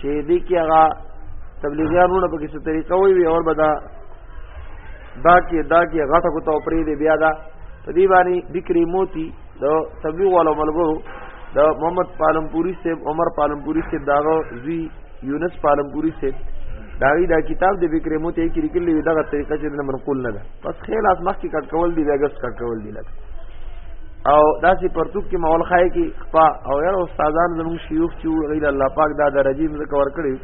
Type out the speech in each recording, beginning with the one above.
چې دې کې هغه تبلیغیانونه په کیسه طریقه وي وي اور بدا دا کې دا کې غټه کو تو پرې دې بیا دا په دې باندې بکری موتی د تبلیغ والو ملګرو د محمد پالمپوري سے عمر پالمپوري سے داغه زی یونس پالمپوري سے داوی دا کتاب د بکری موتی کې لیکل وی دا طریقه چې منقول نه ده پس خیال از مخ کې کټ کول دی دا غس کټ کول دی لکه او داسې پرتوب کې مول خای کې خپا او یار استادان زموږ شيوخ چې غیر الله پاک دا درجه موږ کور کړی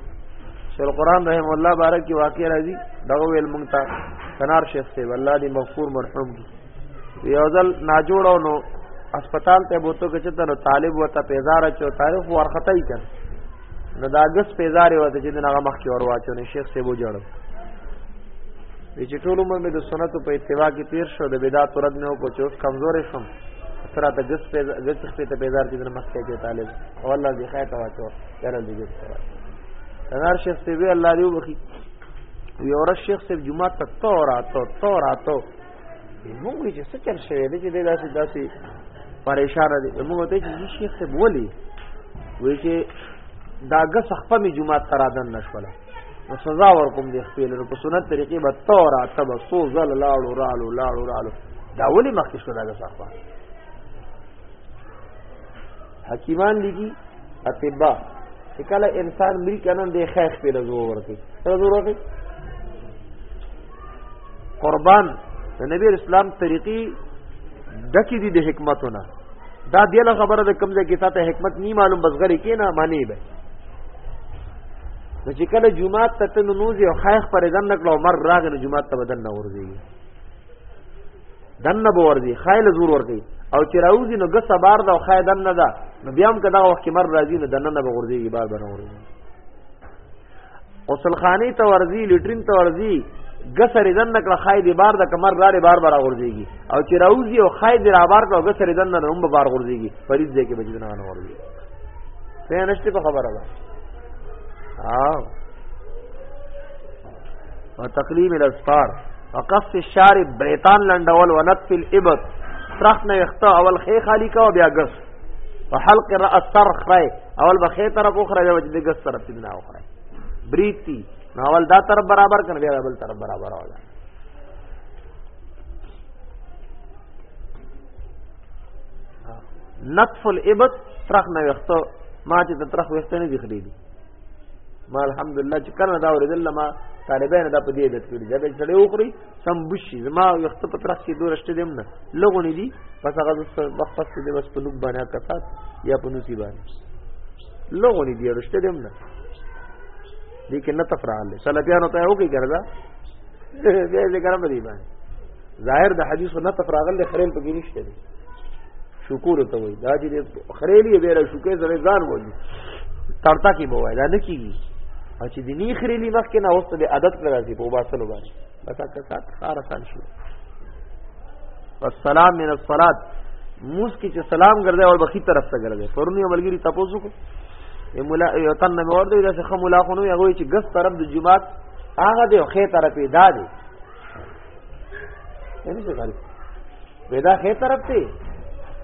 شیخ القران رحم الله بارک کی واقع راځي دغه ویل مونږ ته سنار شیخ سی والله دی مغفور مرحوم دی یو ځل ناجوړ او نو اسپیټال ته بوتو کې چې ته طالب وته پیزار چو تاریخ ورخته یې کړ نو دا ګس پیزارې وته چې دغه مخ کې اور واچو نه شیخ سیبو جوړ وی چې ټول عمر مې د سنتو په اتباع کې تیر شو د بدعت رد نه وکړو چې اوس کمزورې شم سره د ګس په ګس په ته پیزار چې دغه مخ کې طالب او الله دې خیر ته واچو یاره دې ګس تنار شیخ سیبو الله دې وبخي یو ورځ شیخ سیب جمعه ته تور اتو تور اتو موږ چې څه چل شوی دی چې داسې داسې پریشان دي موږ ته چې شیخ ته بولی وی چې دا غس خپل می جمعه ترادن نشوله نو سزا ورکوم دی خپل نو په سنت طریقې به تور اته به سو زل لاړو رالو لاړو رالو دا ولی مخکې شو دا غس خپل حکیمان لګي اتبا کله انسان مری کنن دی خیر په لزور ورته زور ورته قربان د نبی اسلام طریقې دکی دي د حکمتونه دا دی له خبره د کمزې کې تاسو حکمت نی معلوم بس غری کې نه معنی به نو چې کله جمعه ته تن نوځي او خایخ پر دن نکړو مر راغ نو جمعه ته بدن نه ورځي دن نه ورځي خایل زور ورځي او چې راوځي نو ګس بار دا خای دن نه دا نو بیا هم کدا وخت مر راځي نو دن نه ورځي بار بنور ورځي غسل خانی ته ورځي لیټرین ته ورځي غسر دن نکړه خای دی بار د کمر راړي بار بار غورځيږي او چې راوځي او خای دی را بار کړه غسر دن نه هم بار غورځيږي فرید دې کې بجې نه نه ورځي ته نشته په خبره ده او وتقلیم الاسفار وقص الشارب بریتان لندول ونطف الابط ترخت نه یخته اول خې خالی کا او بیا غس وحلق الراس سر خره اول بخې طرف اخرى د وجد غس طرف نه برید تی نو اول دا طرف برابر کړ بیا بل طرف برابر ولا نطف الابط ترخ نه وختو ما چې ترخ وخت نه دي خري دي ما الحمدلله چې کنه دا ورېدل ما طالبان دا په دې عادت کړی دا به چړې وخوري سم بشي زما یو خط په ترخ کې دوه رشته دیم نه لغونی دي پس هغه د وخت پس دې بس په لوګ باندې کثات یا په نوسی باندې لغونی دي رشته دیم نه دې کې نه تفرعل سلفیانو ته وګي ګرځا دې دې ګرم دی باندې ظاهر د حدیث نه تفرعل خریل په کې نشته دي شکور ته وای دا دې خریلی به را شکر سره ځان وایي تړتا کې بوای دا نه کیږي او چې دې نه خریلی مخ کې نه اوس ته عادت لري په واسلو باندې بس اکا سات خار آسان شو والسلام من الصلاة موس کی چې سلام ګرځي او بخی طرف ته ګرځي پرونی عملګری تاسو کو مولا یو تن نه ور دی دا څه مولا خو نو هغه چې ګس طرف د جمعات هغه دی خې طرف دا دی یعنی څه غالي ودا خې طرف ته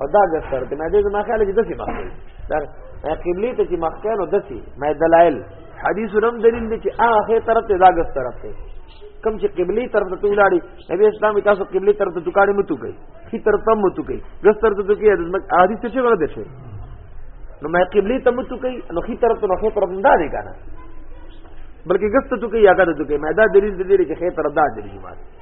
او دا ګس طرف ته مې دې ما خیال چې دسی ما دا قبلي ته چې مخکې نو دسی مې دلایل حدیث نم دلیل دی چې هغه طرف ته داګس طرف ته کم چې قبلي طرف ته ولاړی نبی اسلام تاسو قبلي طرف ته دکانې متو کوي خي طرف ته متو کوي ګس طرف ته کوي د مک حدیث څه غره دي شي نو مې قبلي ته متو کوي نو خي طرف ته نو خي طرف نه دی کنه بلکې ګس ته کوي هغه ته کوي مې دا دلیل دی چې خي طرف دا دلیل ماته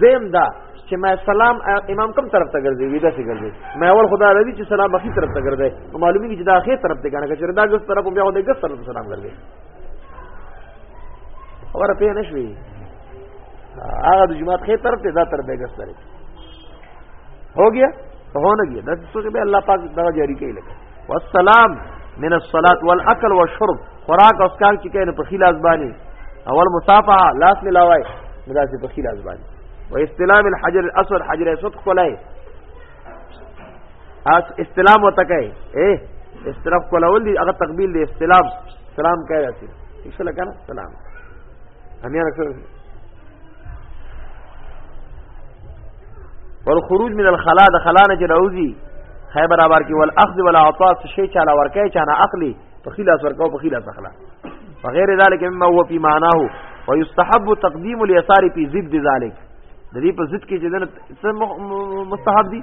دویم دا چې ما سلام امام کوم طرف ته ګرځي وی داسې ګرځي ما اول خدا راځي چې سلام اخی طرف ته ګرځي نو معلومی چې دا اخی طرف ته کنه چې دا ګس طرف بیا ودې ګس طرف سلام ګرځي خبره پې نه شوې هغه د جماعت خې طرف ته دا تر به ګس طرف هو گیا هو نه گیا د څه به الله پاک دا جاری کوي لکه والسلام من الصلاه والاكل والشرب خوراک او اسکان چې کینه په خلاص باندې اول مصافحه لاس ملاوي مدا چې په خلاص باندې و استلام الحجر الاسود حجر اسود کولای اس استلام وتکای اے استلام کولول دي هغه تقبیل دي استلام سلام کوي راځي ان شاء الله کنه سلام همیان اکثر والخروج من الخلا د خلا نه چې راوځي خیبر آبار کې ول اخذ ولا عطاء شي چاله ورکه چانه اخلي په خلاص ورکاو په خلاص اخلا وغیر ذلک مما هو فی معناه ويستحب تقديم اليسار في ضد ذلك د دې په ضد کې چې دنه مستحب دي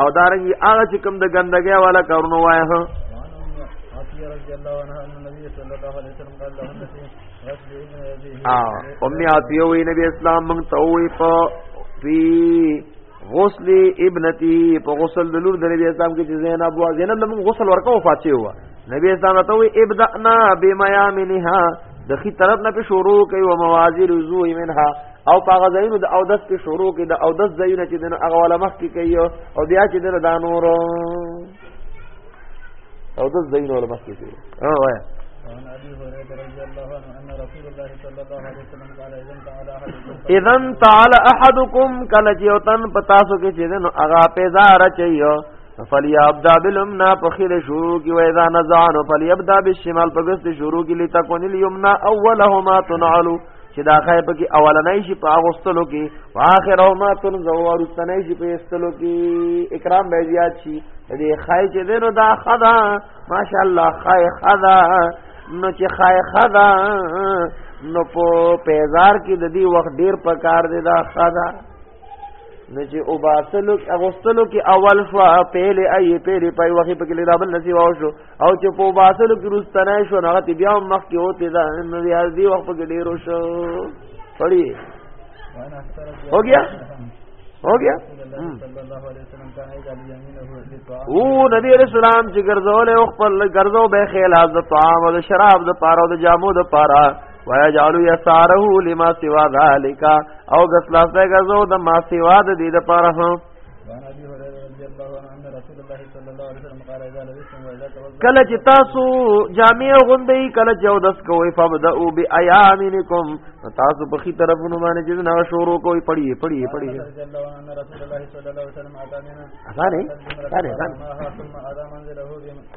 او دارنګي هغه چې کوم د ګندګۍ والا کارونه وای ها امي عطيه وي نبي اسلام من توي په في غسل ابنتي په غسل د لور د نبي اسلام کې زينب وا زينب لمن غسل ورکو وفات شي هوا نبي اسلام ته وي ابدانا بميامنها د خي طرف نه په شروع کوي او موازي رزو منها او پاغه زینو د او دس په شروع کې د او دس زینو چې دنه هغه ولا مخ کې کوي او بیا چې دنه دا نور او دس زینو ولا مخ کې کوي او وای اذن تعالی احدکم کله چې وطن پتا سو کې چې دنه هغه پیزار چيو فلیابدا بالمنا په خیر شروع کی و اذا نزعن فلیابدا بالشمال په ګس شروع کی لتكون اليمنا اولهما تنعلو چې دا خای په کې اولنۍ شي په اغوستلو کې واخر او ما تن زوار تنې شي په استلو کې اکرام به زیات شي دې خای چې دینو دا خدا ماشاء الله خای خدا نو چې خای خدا نو په پیزار کې د دې وخت ډیر پکار دی دا خدا نو چې او باسلو اغوستلو کې اول شو پهل ای پهل پای وخی په کې لابل نسی واو شو او چې په باسلو کې روستنه شو نه غتی بیا مخ کې هوته دا نو بیا دې وخت کې ډیرو شو پړی هو گیا هو گیا او نبی رسول الله چې ګرځول او خپل ګرځاو به خیال حضرت عام او شراب د پاره او د جامو د پاره ويجعل يساره لما سوى ذلك او غسلاسه غزو د ما سوا د دې د پاره هم کله چې تاسو جامع غوندې کله چې او دس کوی فبدؤ بیاامنکم تاسو په خي طرفونو باندې چې نه شروع کوی پړی پړی پړی اسانه اسانه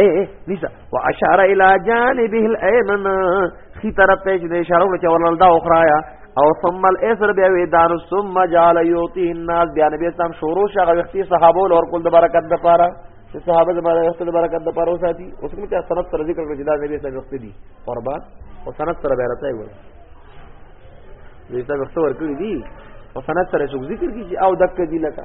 اے اے نیسا واشار الى جانبه الايمن خي طرف ته چې اشاره وکړه ورل دا اخرایا او ثم الاسر بیا وی دار ثم جعل یوتی الناس بیا نبی اسلام شروع شغه وختي صحابه اور کول د برکت د پاره چې صحابه د برکت د برکت د پاره وساتي اوس کوم چې سند تر ذکر کړی چې دا نبی اسلام وخت دي قربان او سند تر به راته وي دوی ته وخت ورکړي دي او سند سره ذکر کیږي او دک دي لکه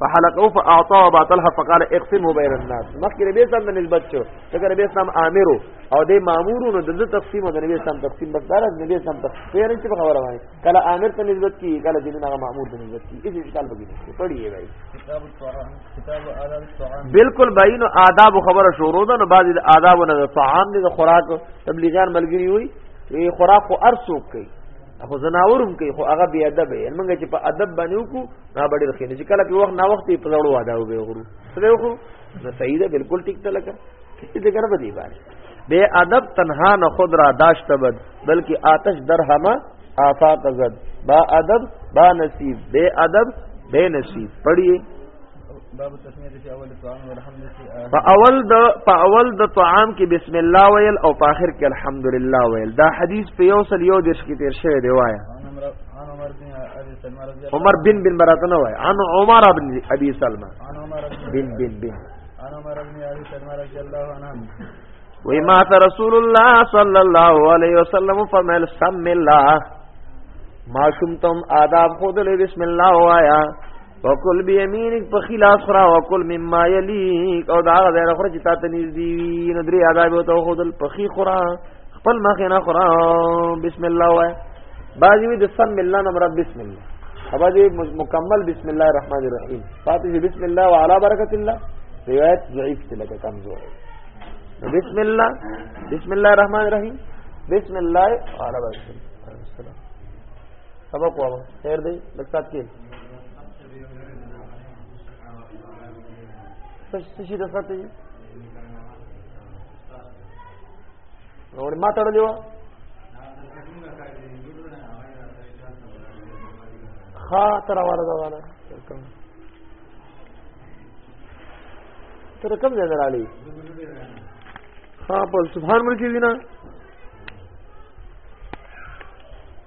فحلقه فاعطى ابا طلحه فقال اقسمه بين الناس مخکې نبی اسلام د نسبت شو څنګه نبی اسلام امرو او د مامورو نو د تقسیم د نبی اسلام تقسیم بس دار د نبی اسلام تقسیم نه چې خبره وایي کله امر ته نسبت کی کله چې نه مامور ته نسبت کی اسی اشکال بګی نه پڑھی ہے بھائی کتاب الطعام کتاب آداب الطعام بالکل بھائی نو آداب خبره شروع ده نو بعض آداب نه طعام دي خوراک تبلیغان ملګری وي وی خوراک خو ارسو کوي خو زناورم کوي خو هغه بی ادب یې موږ چې په ادب باندې وکړو دا به ډېر خینې چې کله په وخت نا وخت په لړو واده وي غرو سره وکړو نو صحیح ده بالکل ټیک ته لګا چې دې کنه بدی باندې بے ادب تنها نه خود را داشت بد بلکې آتش درهما آفاق زد با ادب با نصیب بے ادب بے نصیب پڑھیے په اول د په اول د طعام کې بسم الله ویل او په اخر کې الحمدلله ویل دا حدیث په یو سل یو دیش کې تیر شوی دی وایا عمر بن بن برات نه وای عن عمر بن ابي سلمہ بن بن بن عن عمر بن ابي سلمہ رضی الله عنه وی ما ته رسول الله صلی الله علیه وسلم فرمایل سم الله ما شمتم آداب خود له بسم الله وایا وکل بیمینک په خلاص خرا وکل مما یلیک او دا غیر خرا چې تا ته نږدې وي نو درې آداب او ته خودل په خي خرا خپل مخ نه خرا بسم الله وای باجی وی د سم الله نمبر بسم الله ابا دې مکمل بسم الله الرحمن الرحیم فاتحه بسم الله وعلى برکت الله روایت ضعیف ته لګه کمزور بسم الله بسم الله الرحمن الرحیم بسم الله وعلى برکت الله سبق واه خیر دی لکات کې څه شي د ساتي نو ما تړلې و خا تر واره دا واره تر کوم ځای درالي خا په سبحان ملکی دینه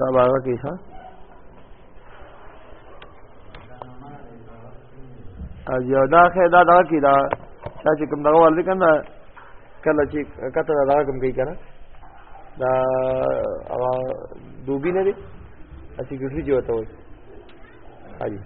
دا باغ کې ښه او یو دا خې دا دا کې دا چې کوم دا ول کنه کله چې کته دا کوم کوي کنه دا او دوبی نه دي اسی ګټي جوته وي حاجی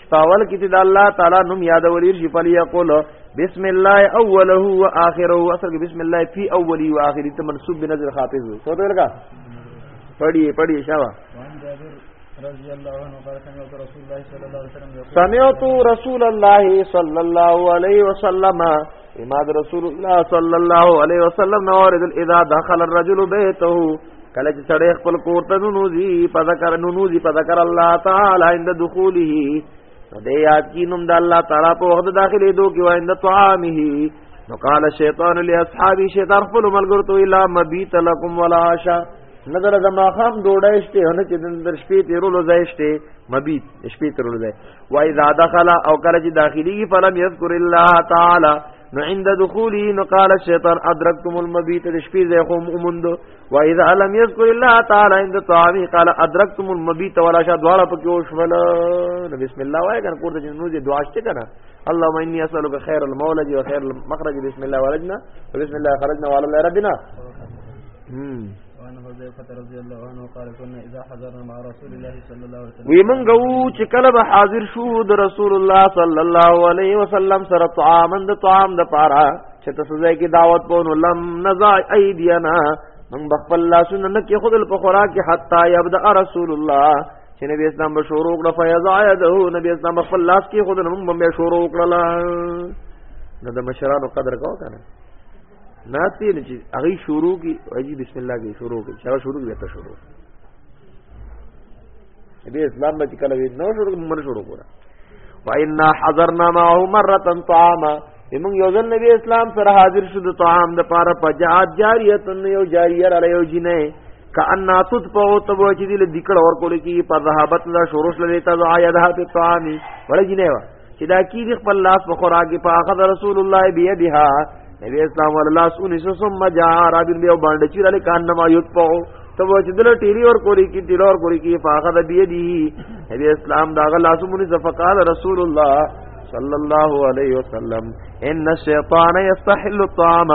چې په اول کې د الله تعالی نوم یادول شي فل یقول بسم الله اوله واخره اصل کې بسم الله فی اولی و اخری ته منسوب بنظر خاطز سو ته لگا پڑھیے پڑھیے شابه رضی اللہ عنہ قال سمعت رسول اللہ صلی اللہ علیہ وسلم سمعت رسول اللہ صلی اللہ علیہ وسلم اماد رسول الله صلی الله علیه وسلم نو ورد اذا دخل الرجل بيته کله چې سړی خپل کور ته نوځي په ذکر نوځي په ذکر الله تعالی عند دخوله دې یاد کینم د الله تعالی په وخت داخلي دو کې وایند طعامه نو قال شیطان لاصحابي شیطان خپل ملګرو ته الا مبيت لكم ولا عشاء نظر زما خام ډوډۍ شته هنه چې د شپې تیرولو ځای شته مبيت شپې تیرولو ځای و اذا دخل او کله چې داخلي فلم يذكر الله تعالی نو عند دخوله نو قال الشیطان ادرکتم المبیت د شپې زه قوم اومند و اذا لم يذكر الله تعالی عند طعامه قال ادرکتم المبیت ولا شاد والا پکې وشول نو بسم الله وای کنه کوړه جنو دې دعا شته کنه اللهم اني اسالک خير المولج وخير المخرج بسم الله ولجنا وبسم الله خرجنا وعلى الله ربنا وان حذیفه رضی الله عنه قال كنا اذا حضرنا مع رسول الله صلی الله علیه وسلم وی من غو چې کله به حاضر شو د رسول الله صلی الله علیه وسلم سره طعام د طعام د پاره چې تاسو ځای کې دعوت پون لم نزا ایدینا من بخل لا سن نه کې خود په خوراک حتا یبدا رسول الله چې نبی اسلام به شروع کړ فیضا یده نبی اسلام بخل لاس کې خود نه من به شروع کړل نو د مشرانو قدر کو کنه ناتی نه چې هغه شروع کی اجي بسم الله کې شروع کی چې شروع کی ته شروع دې اسلام به کله وی نو شروع مر شروع کړه وإنا حضرنا معه مرة طعاما موږ یو ځل نبی اسلام سره حاضر شو د طعام د پاره پجات جاریت یو جاریه را یو جنې کأن تد په تو چې دې لدی کړه ور کول کی په ذهابت لا شروع لته ځای ده په طعامي ولې جنې چې دا کی دی خپل لاس په خوراکي په اخذ رسول الله بيدها نبی اسلام ول لاس اونې سو ثم جاء رب بيو باندې چې لري کان نما یتپو ته و چې دل ټيري ور کولی کی ټيري ور کولی کی فاخذ بيدي نبی اسلام دا غ لاس مونږ فقال رسول الله صلی الله علیه وسلم ان الشیطان یستحل الطعام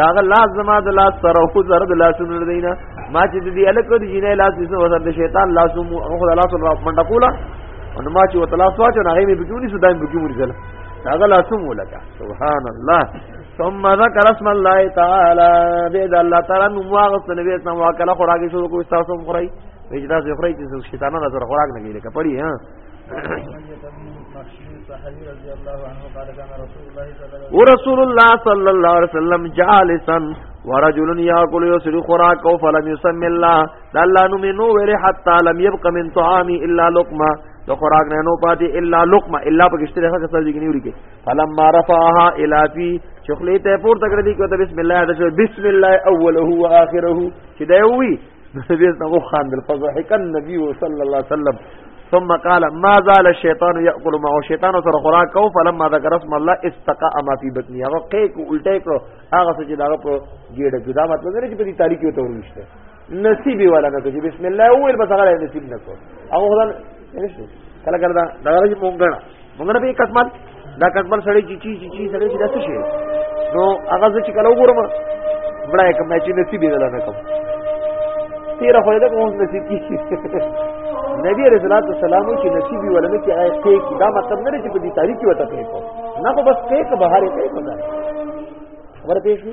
داغه لاس زما د لاس سره خو زره د لاس نور دینه ما چې دې الک د جینې لاس دې سره د شیطان لاس مو خو لاس را منډه کوله ان ما چې وتلا سواچ نه غي بګونی سودایم بګونی زله داغه لاس مو لکه سبحان الله ثم ذكر اسم الله تعالى بيد الله تعالى نو واغس نبی اسلام واکله خوراګي شروع کو تاسو خورای وجدا زه خورای چې شیطانانو سره خوراک نه کیږي کپړی ها ورسول الله صلى الله عليه وسلم جالسا ورجل ياكل يسر خوراك فلم يسمي الله دا الله نو منو ویل حتا لم يبق من طعامي الا لقمه د خوراک نه نو پاتې الا لقمه الا پکشته هغه څه دي نیوري کې فلم ما رفعها الى في شخلي ته پور تکړه دي کوته بسم الله بسم الله اوله واخره چې دا وی نبی اسلام او خاندل فضحك النبي صلى الله عليه وسلم ثم قال ما زال الشيطان ياكل معه شیطان سره خوراک کو فلما ذكر اسم الله استقى ما في بطنه هغه کې کو الټه کو هغه څه چې داغه په ګډه کې دا مطلب نه چې په دې تاریخ کې تور نشته نصیب ولا نه چې بسم الله اول بس هغه نصیب نه کو هغه خدای نه شو کله کله دا دغه مونږ موږ نه به کسمل دا کسمل سړی چی چی چی سړی چې داسې شي نو هغه زه چې کله وګورم بڑا یې کوم چې نصیب یې نه کوم تیر خو دې کوم نصیب کی نبی علیہ الصلوۃ والسلام چې نصیب ولنه کې آی کې کی دا مطلب نه چې په دې تاریخ کې وته کې کو نه په بس کې بهارې کې کو دا ورته شي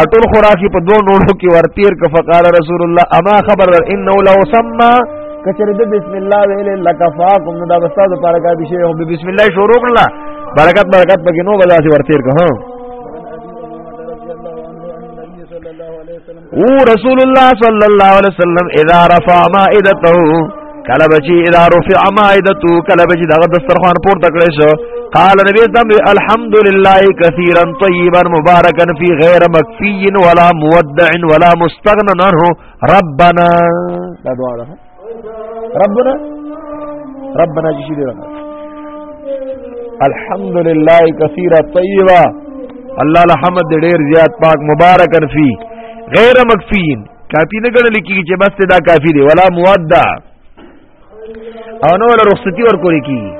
اټول خوراکي په دوه نورو کې ورتیر ک فقال رسول الله اما خبر انه لو سما کچره د بسم الله ویل لکفاکم نو دا استاد لپاره کا بشي او بسم الله شروع کړل برکت برکت پکې نو بلا سي ورتیر ک ها او رسول الله صلی الله علیه وسلم اذا رفع مائدته کله بچی اذا رفع مائدتو کله بچی دغه دسترخوان پورته کړی شو قال نبی اسلام الحمد لله كثيرا طيبا مباركا في غير مكفي ولا مودع ولا مستغنى عنه ربنا دا دعا ده ربنا ربنا جي دي الحمد لله كثيرا طيبا الله الحمد ډیر زیات پاک مبارکن فی غیر مکفین کافی نه ګڼل کیږي چې بس دا کافی دی ولا مودع او نو له رخصتی ورکول کیږي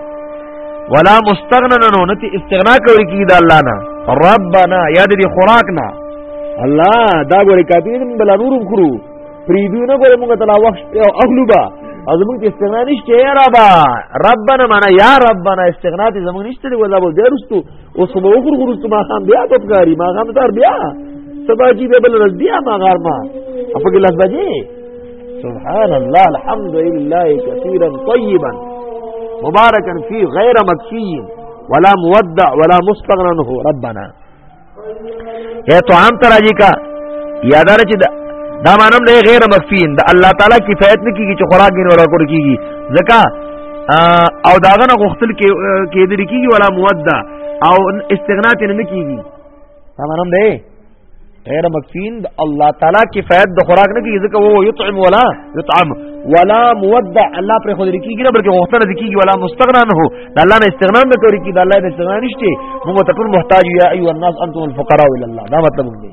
ولا مستغنا نو نه استغنا کول کیږي د الله نه ربنا یاد دې خوراک نه الله دا ګوري کافی دې بل نورم خورو پریدو نه ګوري موږ ته لا وخت او اغلو با او زمونږ ته استغنا نشته یا ربا ربنا معنا یا ربنا استغنا دې زمونږ نشته دی ولا به درستو اوس به وګور ګور ته ما خام بیا په کاری ما خام تر بیا سبا کی به بل رز بیا ما غار ما په کې لاس بجې سبحان الله الحمد لله كثيرا طيبا مباركا فيه غير مكفي ولا مودع ولا مستغنى عنه ربنا اے تو عام تراجی کا یادار چې دا مانم نه غیر مکفین دا الله تعالی کفایت نه کیږي چې خوراک نه ورکړي کیږي ځکه او داغه نه غختل کې کې د کیږي ولا موده او استغنا ته نه کیږي تمام دی غیر مکفین الله تعالی کفایت د خوراک نه کیږي ځکه وو یطعم ولا یطعم ولا مودع الله پر خود کیږي نه بلکې غوښتنه د کیږي ولا مستغنا نه هو د الله نه استغنا نه کوي کی د الله نه استغنا نشته موږ ته ټول محتاج یا ایو الناس انتم الفقراء الى الله دا مطلب دی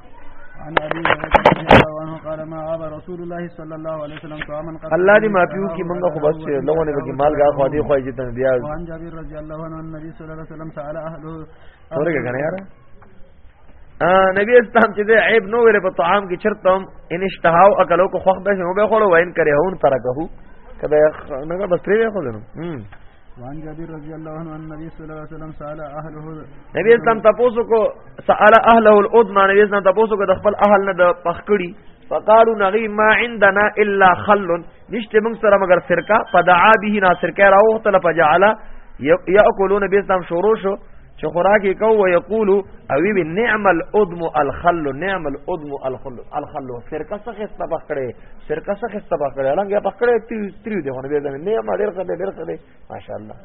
عن ابي هريره عنه قال ما غاب رسول الله صلى الله عليه وسلم طعاما قد الله دې معفو کی موږ خو بس چې لوګو نه بګي مال غا خو دې خو یې ته بیا وان جابر رضی الله عنه النبي صلی الله عليه وسلم سال اهله اورګه غنه یاره نبی اسلام چې دې عیب نو ویره په طعام کې چرتم ان اشتهاو اکلو کو خوخ به شنو به خورو وین کرے هون ترکه کبه نه بس پرې خو دنو وان جابر رضی الله عنه ان نبی صلی الله علیه وسلم سال اهله نبی اسلام تاسو کو سال اهله الاذن نبی اسلام تاسو کو د خپل اهل نه د پخکړی فقالوا نغي ما عندنا الا خل نشته موږ سره مگر سرکا فدعا به نا سرکا راو تل فجعل یاکلون نبی اسلام شروع شو چې خوراک یې کو او یقول او وی نعم الادم الخل نعم الادم الخل الخل سرکا څخه استفاق کړي سرکه څخه استبا کړی لنګ په کړی تی تری دی هونه به زمين نه ما ډیر کړی ډیر کړی ماشاءالله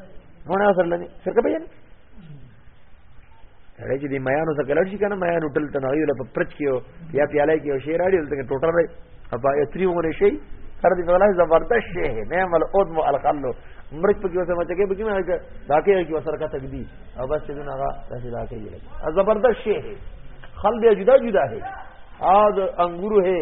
مونږ سره لنی سرکه به یې سره چې دی میانو څخه لړ شي کنه میانو ټل ته نه یو په پرچ کیو یا پیاله کیو شی راړي دلته ټوټه راي ابا یتری مونږ شي کر دې ولا زبردست شی ہے نعم العظم الخلو مرچ پکې وسه مچ کې پکې مې دا کې کې وسر کا تقدی او بس چې نه هغه داسې دا کې یې زبردست شی ہے خل دې جدا جدا ہے آد انګورو ہے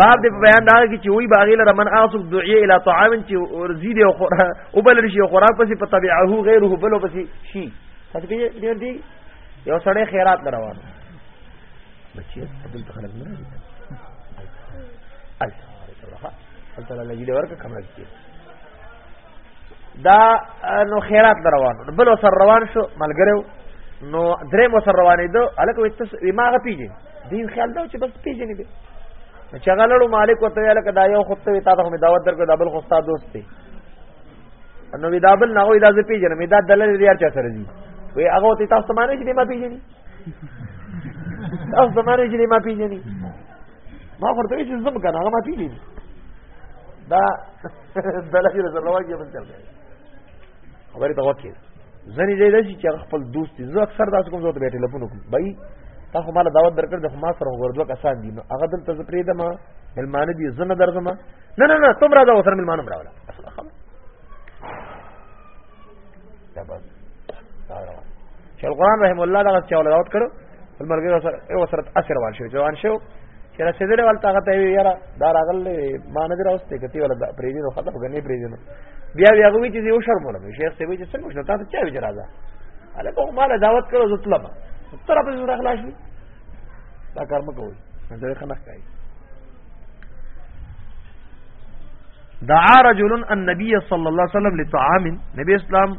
باب دې په بیان دا کې چې وی باغی لره من اعصب دعیه الی طعام چې ورزی دی او بل شي خوراک پسې په طبيعه غیره بل پسې شي څه کې ډیر دی یو سړی خیرات لروان بچی عبد خلک نه راځي السلام علیکم ورحمه الله وبرکاته دا نو خیرات روانو بل سر روان شو ملګرو نو درې مو سر روانې دو الکه وي تاسو ماغه پیږي دین خیال دا چې بس پیژنې دي چې هغه لړو مالک ورته ویل کدا یو خو ته تا ته مې دعوت درکو دا بل خو ستا دوست دی نو وی دا بل نه وی دا زه پیژنم دا دلل دی چا سره دی وی هغه ته تاسو مانه چې ما پیژنې تاسو مانه چې ما پیژنې ما ورته وی چې زم کنه هغه ماتی دي دا دلګي سره راوږي بس چل دی خبرې ته وکړي ځنې دی داسې چې خپل دوست دي زه اکثر داسې کوم زه ته به ټلیفون وکړم بای تا خو مال دعوت درکړ د خو ما سره وګور دوه کسان دي نو هغه دلته زه پرې دم ملمانه دي زنه درځم نه نه نه تم راځه وسره ملمانه راوړه شیخ القرآن رحم الله دغه چا ولادت کړو بل مرګ سره یو سره اثر روان شو روان شو چې رسیدل ولته هغه ته یاره دا راغل ما نه دراوسته کتی ولا پریدي نو خطر غني پریدي نو بیا بیا غوي چې یو شرم ولرم شیخ سی وی چې څنګه شو تاسو چا وی راځه اله په ما له دعوت کړو زه طلب تر په زړه خلاص شي دا کار مکو زه خنخ کای دعا رجل النبي صلى الله عليه وسلم لطعام نبی اسلام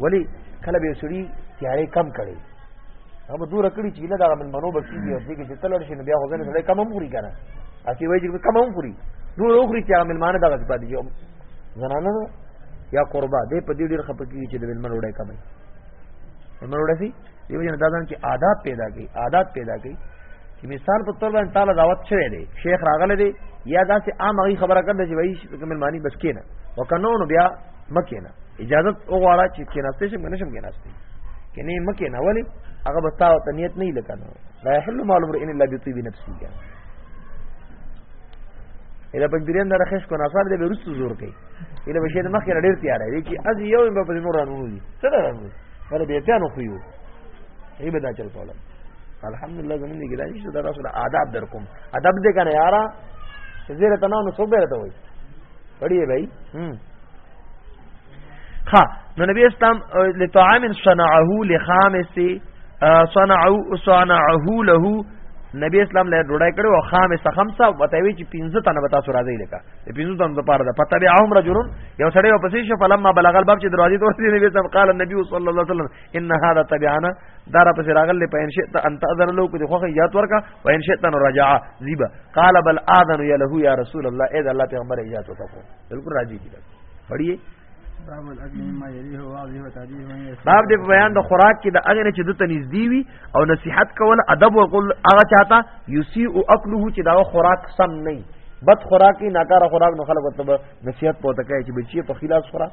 ولی کله به سړي تیارې کم کړي هغه دوه کړی چې له دغه ملمنو بکی دی چې چې تلل شي بیا خو ځنه سره کم هم خوري کنه اسی وایي چې کم هم خوري نو وګوري چې ملمانه دغه څه پاتې جو زنانه یا قربا دې په دې ډیر خپکی چې د ملمن وړای کمای ملمن وړای سي دی وجه دا ځان چې عادت پیدا کی عادت پیدا کی چې مثال په تور باندې تعالی دعوت شوی دی شیخ راغله دی یا دا چې عام غي خبره کړل چې وایي چې ملمانی بس کینه وکنو نو بیا مکینا اجازه وغواړه چې کیناسته شم نه شم کیناسته کني مکینا ولی هغه بستا او تنیت نه لکنه لا يحل مال امرئ الا بطيب نفسه يعني اله په دریم دره خش کو ناصر دې ورس زور کوي اله بشه د مخې ډېر تیار دی چې از یو به په نور رانو دي څه رانو ولې به ته نو خو یو هی به دا چل کوله الحمدلله زمونږ کې دا نشته دا رسول آداب در کوم ادب دې کنه یارا زیره تناو نو څو بیره ته وایي پڑھیے بھائی ہم ہاں نو نبی اسلام لطعام صنعه لخامس صنعه صنعه له نبی اسلام له ډوډۍ کړو او خامس خمسه وتوی چې 15 تنه وتا سره راځي لکه 15 تنه لپاره ده پته به عمر جرون یو سړی په سې شفلم ما بلغ الباب چې دروازې ته ورسېد نبی اسلام قال النبي صلی الله علیه وسلم ان هذا تبعنا دار پس راغل په ان شئت ان تاذر لو کو خوخه یاد ورکا و ان شئت ان رجع زیبا قال بل اذن یا له یا رسول الله اذا الله پیغمبر اجازه تو کو بالکل راضی کی پڑھیے باب دې بیان د خوراک کې د اغه نه چې د تنزدي وي او نصيحت کول ادب او قول هغه چاته يسيء اكله چې دا خوراک سم نه بد خوراکي ناکاره خوراک نو خلک ورته نصيحت پوته کوي چې بچي په خلاص خوراک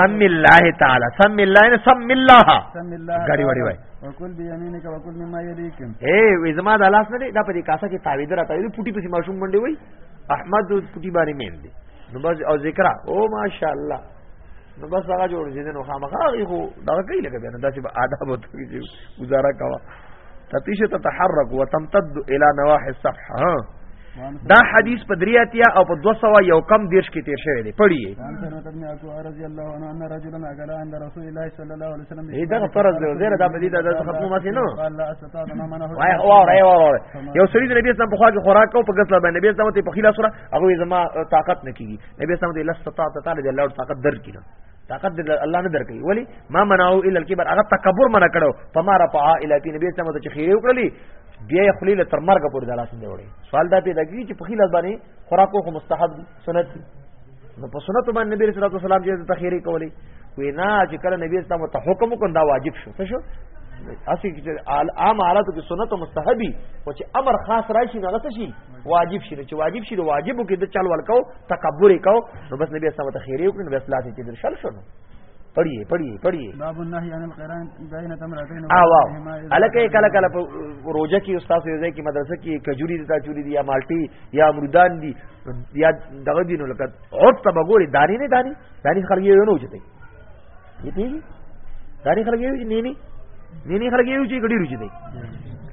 سم الله تعالی سم الله نه سم الله غړي وړي وای وکول بی یمینک وکول مما یلیک اے وې زما د لاس نه دا په دې کاسه کې تعویذ را تعویذ پټي پسې ماشوم باندې وای احمد پټي باندې مین دی نو بس او ذکر او ماشاء الله نو بس هغه جوړ دي نو خامخا خو دا کوي لکه بیا نو داسې به آداب وته چې گزاره کوا تتیشه تتحرک وتمتد الى نواحي الصفحه دا حدیث په دریاتیا او په 200 یو کم دیرش کې تیر شوی دی پړی یې دا فرض دی زیره دا بدی دا ختمه ماسي نو وای او راي او یو سړي د نبی اسلام په خوا کې خوراک او په غسل باندې نبی اسلام ته په خلاص سره هغه زما طاقت نه کیږي نبی اسلام ته لس طاقت تعالی د الله طاقت درکینه طاقت دې الله نه درکې ولی ما منعو الا الكبر هغه تکبر منع کړو فما رفع الى دین به سم ته چې خیر وکړلی بیا خلی له تر مرګ پورې دلاس نه وړي سوال دا پیدا کیږي چې په خیل باندې خوراکو خو مستحب دي سنت دي نو په سنت باندې نبی رسول الله صلی الله علیه وسلم چې تخیری کولی وی نه چې کله نبی اسلام ته حکم وکړ دا واجب شو څه شو اسی چې عام حالاتو کې سنت او مستحبي او چې امر خاص راشي هغه څه شي واجب شي چې واجب شي واجب کې د چل ورکاو تکبر کو نو بس نبی اسلام ته خیره وکړي نو بس لاس چې درشل شو نو پڑھیے پڑھیے پڑھیے باب النهي عن القران بين تمرتين او او الکه کله کله روزه کې استاد یې ځای کې مدرسه کې کجوري دتا چوری دي یا مالټي یا امرودان دي یا دغه دینو لکه اور تبګوري دانی نه دانی دانی خلک یې نه وچته دې داري خلک یو نه نه نه نه خلک یو چې ګډي روچي دي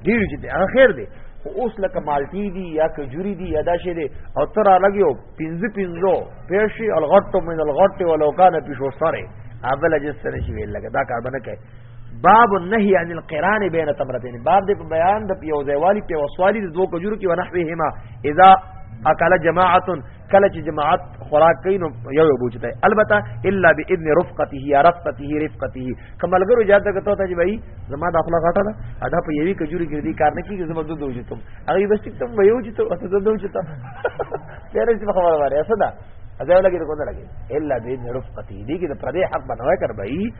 ډیر چې دي هغه خیر دي خو اوس لکه مالټي دي یا کجوري دي یا دا شی دي او تر لګیو پنځه پنځو پیشي الغټو من الغټ ولو کان پیشو سره ابل جس سره شي ویل لګه دا کار بنه کوي باب النهي عن القران بين تمرتين باب دې په بیان د یو ځایوالي په وسوالي د دوه کجورو کې ونحوهما اذا اکل جماعت کله چې جماعت خوراک کوي نو یو یو بوجته البته الا باذن رفقته یا رفقته رفقته کملګرو یاد کته ته چې بھائی زما د اخلاق غټه ده ادا په یوې کجوري کې دې کار نه کیږي زما دوه دوه جتم هغه بس ټیک تم ویو جتو اته دوه دوه جتم ډېر څه خبره واره اسدا اځه لګي ته کوته لګي الا باذن رفقته دې کې د پردې حق بنوي کر بھائی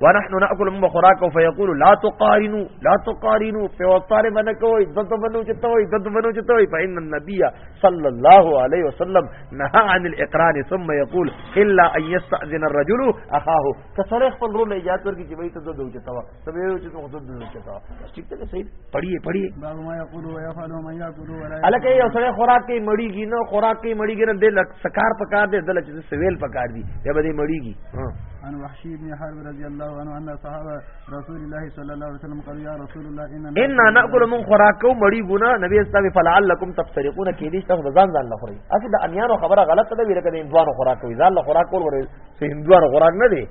ونحن ناكل من خوراک فيقول لا تقارنوا لا تقارنوا په وطاره باندې کوي د دمنو چته وي د دمنو چته وي فإن النبي صلى الله عليه وسلم نهى عن الإقران ثم يقول إلا أن يستأذن الرجل أخاه کسره خپل رول اجازه ورکړي چې وي ته د دوه چته وا سبه یو چې ته د دوه چته وا ٹھیک ته صحیح پڑھیے پڑھیے باب ما يقول ويفعل ما يقول ولا الکه یو سره خوراک کې مړیږي نو خوراک کې مړیږي نه د سکار پکار دی دل چې سویل پکار دی یا به مړیږي ها عن وحشي بن حرب رضي الله عنه ان صحابه رسول الله صلى الله عليه وسلم قالوا يا رسول الله اننا اننا ناكل من خوراکو مړی ګنا نبی استوی فلعلکم تفترقون کې دي تاسو ځان ځان نه خوري اسی د انیانو خبره غلطه ده ویره کده انځوانو خوراک کوي ځان له خوراک کول ورې سه هندوانو خوراک نه دي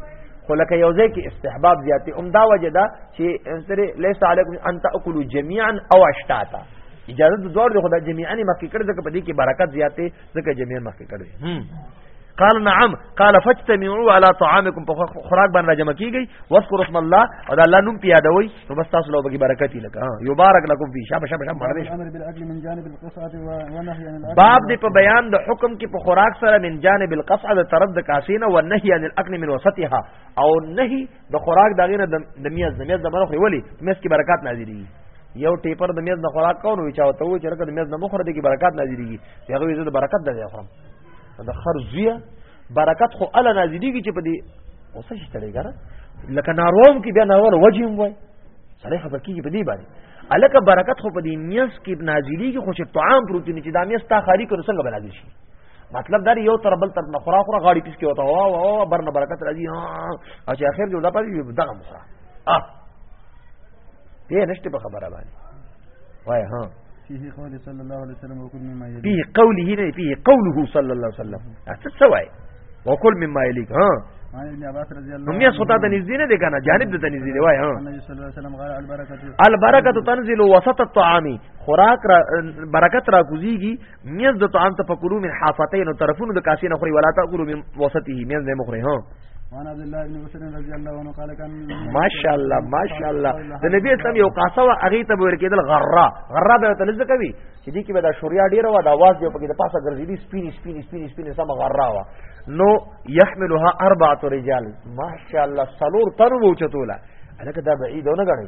خو لکه یو ځای کې استحباب زیاتې عمدا وجه ده چې انسره ليس عليكم ان تاكلوا جميعا او اشتاتا اجازه د زور د خدای جميعا مخکې کړ ځکه په دې کې برکت زیاتې ځکه جميعا مخکې کړ قال نعم قال فاجتمعوا على طعامكم خوراک باندې جمع کیږي واذكروا اسم الله او دا الله نوم پیادوي نو بس تاسو له بګي برکت یې لکه یبارک لكم فی شابه شابه شابه باندې امر بالعدل من جانب القصعه ونهي عن الاكل باب دې په بیان د حکم کې په خوراک سره من جانب القصعه د طرف د کاسین او نهي عن الاكل من وسطها او نهي د خوراک دغه نه د میز د میز د مرخ ویلي میز کې برکات نازلېږي یو ټیپر د میز نه خوراک کوو نو چاوته و چې رکه د میز نه مخره دي کې برکات نازلېږي هغه یې د برکت د ځای خورم د خر زویه برکت خو الله نازلېږي چې په دې اوسه شي تړي ګره لکه ناروم کې بیا ناور وجه هم وای سره خبر کیږي په دې باندې الکه برکت خو په دې میاس کې نازلېږي خو چې طعام پروتین چې دا میاس تا خاري کړو څنګه بنازل شي مطلب دا یو تر بل تر نخرا خورا غاړي پیس کې وتا وا وا برنه برکت راځي ها او چې اخر جوړ دا پاتې دغه مخه اه دې نشته په خبره باندې وای ها فيه قوله صلى الله عليه وسلم وكل مما يليك فيه قوله نه فيه قوله صلى الله عليه وسلم اته سوای وكل مما يليك ها نومیا سوتا د نږدې نه دی کنه جانب د نږدې دی وای ها البرکت تنزل وسط الطعام خوراک برکت را کوزیږي میز د طعام ته پکلو من حافتین طرفونو د کاسې نه خوري ولا تاکلوا من وسطه میز نه مخره ها وان عبد الله بن بشر رضی الله عنه قال كان ماشاءالله ماشاءالله د نبی اسلام یو قاصه وا اغه ته ور کېدل غرا غرا به تل ځکه وی چې دې کې به دا شوریا ډیره وا د आवाज دی په کې د پاسه ګرځېدي سپینی سپینی سپینی سپینی سم غرا وا نو يحملها اربعه رجال ماشاءالله سلور تر وو چتولا الکه دا بعیدونه غړي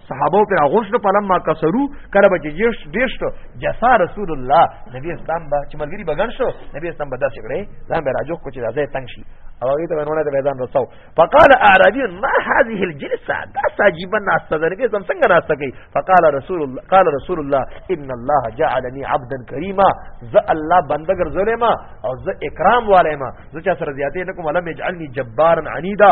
صحابه پر غوښنه په لمه کسرو کله به جیش دیش ته جسا رسول الله نبی اسلام با چې ملګری بغن شو نبی اسلام به داسې کړي ځان به راجو کوچ راځي تنگ شي او هغه ته ونه ته ځان رسو فقال اعرابي ما هذه الجلسه دا ساجيبا ناس څنګه زم څنګه ناس کوي فقال رسول الله قال رسول الله ان الله جعلني عبدا كريما ز الله بندګر زلما او ز اکرام والما ز چا سره زیاتې نکوم لم يجعلني جبارا عنيدا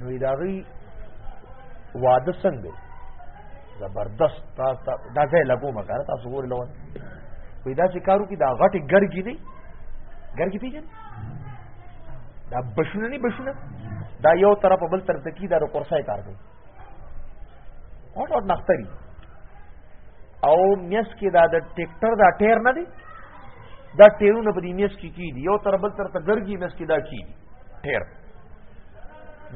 نو دا غي واده څنګه زبردست تاسو دا ځای لګو مګر تاسو ګور لون وې دا چې کارو کې دا غټي ګرګي نه ګرګي پیژن دا بشونه نه بشونه دا یو طرف بل طرف ته کی دا د قرصای کار کوي اور اور نختری او میس کې دا د ټریکټر دا ټیر نه دی دا ټیرونه په دې میس کې کی دی یو طرف بل طرف ته ګرګي میس کې دا کی ټیر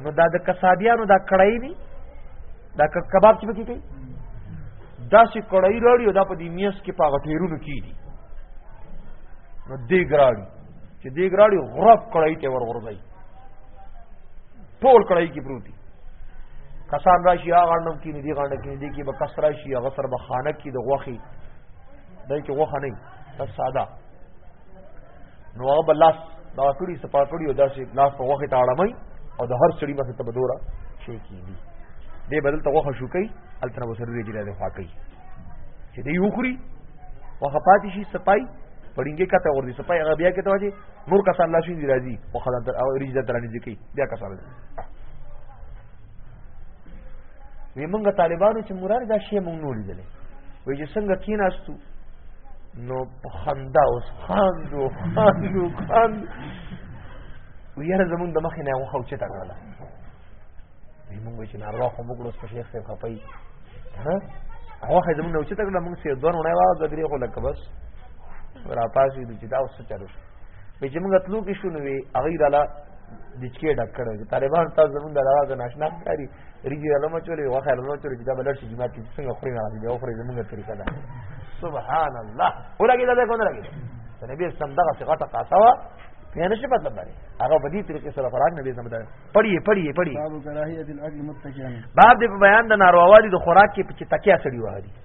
نو دا د کسابیانو دا کړای دي دا کباب چې پکې کوي دا چې کړای راړي دا په دې میاس کې پاغه ټیرونو کیږي نو دې ګراړي چې دې ګراړي غرب کړای ته ورغورځي ټول کړای کې پروتي کسان راشي هغه نم کې نه دي غاڼه کې دي کې به کس راشي هغه سر به خانه کې د غوخي دای کې غوخه نه ساده نو هغه بل لاس دا کړي سپا کړي او داسې لاس په وخت اړمای او د هر سړي مخ ته بدورا شي کیږي دې بدل ته وخت شو کوي التنه وسره دې جره خوا کوي چې دې وخوري وخت پاتې شي سپای پړینګه کته ور دي سپای هغه بیا کته واجی نور کسان لا شي راځي او خدای در او ریجه درانه ځکي بیا کسان وی مونږ طالبانو چې مراد دا شی مونږ نو لیدلې وی چې څنګه کیناستو نو خندا اوس خاندو خاندو خاند ویره زمونږ د مخې نه وخو چې تا کړل وی مونږ چې ناروا خو موږ له شیخ څخه خپای ها هغه زمونږ نو چې تا کړل مونږ سي دوه نه واه د درې خو لکه بس را پاسې چې دا اوس چلو وی چې موږ تلو کې شنو وی هغه رالا د چکې ډک کړو چې طالبان تاسو زمونږ د راز ناشنا کاری ریږي له مو چولې واخه له مو چولې دا بلر شي جماعت کې څنګه خوري نه راځي او خوري زمونږ طریقه ده سبحان الله ولګي دا کو نه لګي نبی سم دغه څه غټه قاصوا نه نشي مطلب باندې هغه بدی طریقې سره خوراک نبی سم ده پړی پړی پړی باب کراهیت الاکل متکئا باب د بیان د نارواوالي د خوراک کې په چې تکیا سړی وهدي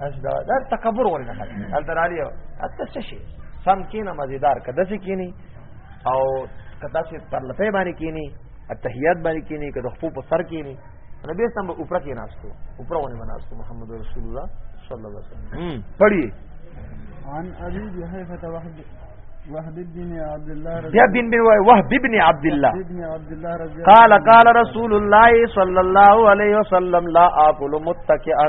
اش دا دا تکبر ورنه خلک الدرالی اته څه شي سم کینه مزیدار کده څه کینی او کدا چې پر لپې باندې کینی التحیات باندې کینی کده خپل په سر کینی نبی سم اوپر کې ناشتو اوپر ونه مناستو محمد رسول الله صلی الله علیه وسلم پڑھیے عن ابي جحيفه وحده وهب بن عبد الله رضي يا بن بن وهب بن عبد الله بن عبد الله رضي قال قال رسول الله صلى الله عليه وسلم لا اكل متكئا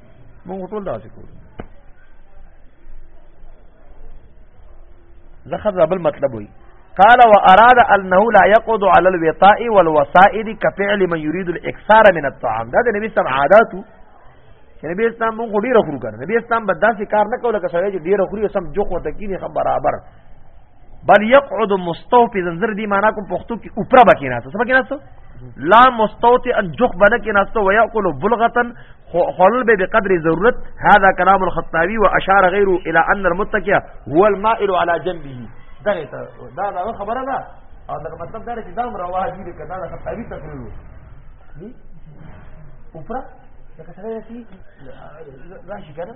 مونږ ټول داسې کوو زخر زبل مطلب وي قال واراد انه لا يقض على الوطاء والوسائد كفعل من يريد الاكثار من الطعام دا د نبی سم عادتو چې نبی اسلام مونږ ډیر خورو کړ نبی اسلام بداسي کار نه کوله که سړی ډیر خوري سم جوخ وته کینی خبر برابر بل يقعد مستوفي زنجر دي معنا کوم پښتو کې اوپر بکې نه څه بکې نه لا مستوت ان جخ بنه کې ناستو ويأكل بلغه خلل به بقدر ضرورت هذا كلام الخطابي واشار غيره الى ان المتكئ هو المائل على جنبه دغه ته دا دا خبره ده او دا مطلب دا چې دا رواه دي کدا دا خطابي تقریر وو دي اوپر دا څه راشي کنه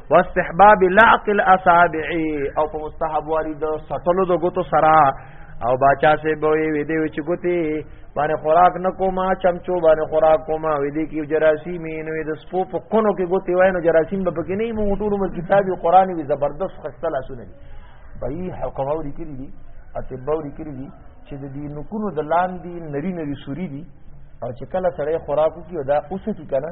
واستحباب لعق الاصابع او په مستحب واری د سټلو د غوتو سرا او باچا سے بوئی وی دی چې ګوتی باندې خوراک نه کوما چمچو باندې خوراک کوما وی دی کې جراثیم نو د سپو په کونو کې ګوتی وای نو جراثیم به پکې نه مو ټول مر کتاب قرآن وی زبردست خسته لاسونه دي بای حکم او لیکلي دي اتبو لیکلي دي چې د دې نکونو د لاندې نری نری سوري دي او چې کله سړی خوراک کوي دا اوسې کنه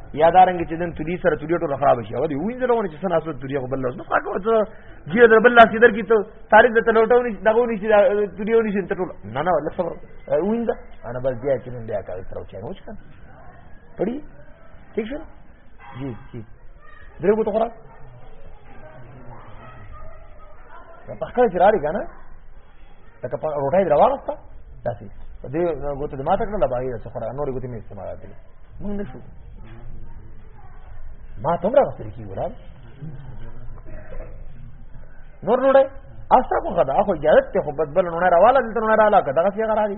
یادارنګ چې دن تلی سره تلی ټول خراب شي او دی وین درونه چې سنا سره تلی بل لاس نو پاکو ته جی در بل لاس در کی ته تاریخ د تلوټو نشي دغه نشي تلی نشي ټول نه نه لکه صبر وین دا انا بس بیا چې نن بیا کار سره چانه وچ کړ پړي ٹھیک شو جی جی درې کو ته خراب په خپل چې راړي کنه لکه په روټۍ راوغسته داسې په دې ګوتو د ماته کړل باغې څه خورا نورې ګوتې مې استعمال کړې مونږ نشو ما ته هم راغستل کېږي وراره نور روډی استا کو خدا خو اجازت ته خو بدبل نونه راواله دلته نونه رااله که دغسې هغه راځي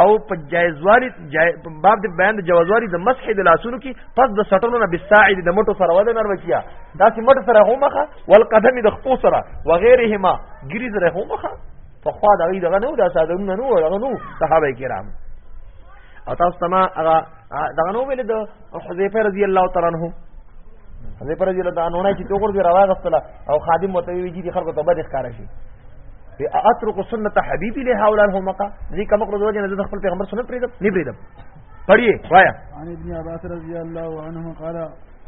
او په جایزوالي په باب د بیان د جوازوالي د مسح د لاسونو کې پس د سټونو نه بساعد د مټو سره وده نرم کیا دا چې مټو سره همخه والقدم د خپو سره وغيرهما ګری سره همخه په خوا دغه دغه نو دا ساده نو دغه نو صحابه کرام او تاسو تما هغه دا نو ویل د حذیفه رضی الله تعالی عنہ حذیفه رضی الله عنه چې تو ورته راوغستله او خادم وته وی چې خلکو ته بد ښکار شي په اترک سنت حبیبی له هاولان هم مقا دې کوم کړو دوی نه د خپل پیغمبر سنت پریدم نه پریدم پڑھیے وایا عن ابن عباس رضی اللہ عنہ قال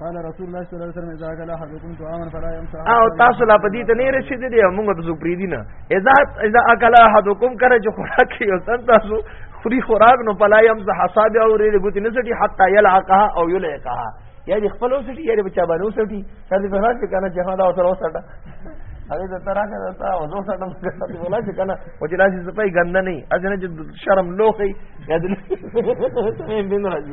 قال رسول الله صلی الله علیه وسلم اذا قال احدكم طعاما فلا يمسح او تاسو لا پدې ته نه رسید دی موږ ته زوپری دي نه اذا اذا اكل احدكم کړه چې خوراک یې وسن تاسو خوري خوراک نو فلا يمسح حساب او ری دې ګوتې نه سټي حتا يلعقها او يلعقها یا دې خپل وسټي یا دې بچا باندې وسټي سر دې فراش کنه چې دا وسره وسټه هغه د تراکه د تا او زو سره موږ ته ولا چې کنه او چې لاسي سپي ګنده نه اځنه چې شرم لوخي یا دې بین راځي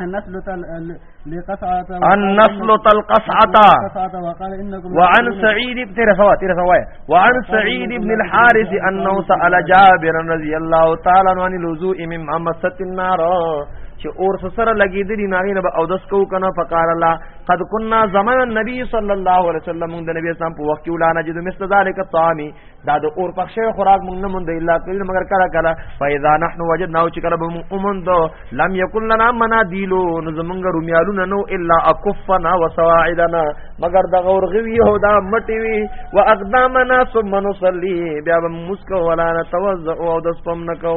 النسل تلقصعة النسل تلقصعة وعن سعيد بن ترسوا ترسوا وعن سعيد بن الحارث أنه سأل جابر رضي الله تعالى عن الوضوء من مست النار چې اور سره لګیدلی نه نه به او دس کو کنه فقال الله قد كنا زمان النبي صلى الله عليه وسلم د نبی اسلام په وخت کې ولا نجد مثل ذلك الطعام دا د اور پخ شوی خوراک مونږ نه مونږ الا قلیل مگر کړه کړه فاذا نحن وجدنا چې کړه به مونږ اومند لم یکن لنا منادیل نو زمونږ رومیالونه نو الا اکفنا وسواعدنا مگر د غور غوی هو دا مټی وی واقدامنا ثم نصلي بیا به مسکو ولا نتوزع او د سپم نکو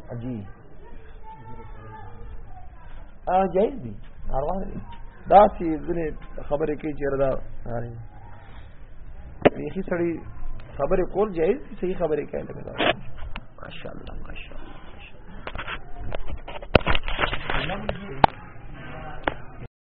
جی ا جایز دي ناروا دي دا چې ځنه خبرې کوي چې ردا هاري یخي سړی خبرې کول جایز دي صحیح خبرې کوي لکه دا ماشاءالله ماشاءالله ماشاءالله